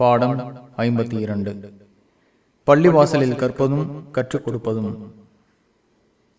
பாடம் ஐம்பத்தி இரண்டு. பள்ளிவாசலில் கற்பதும் கற்றுக் கொடுப்பதும்.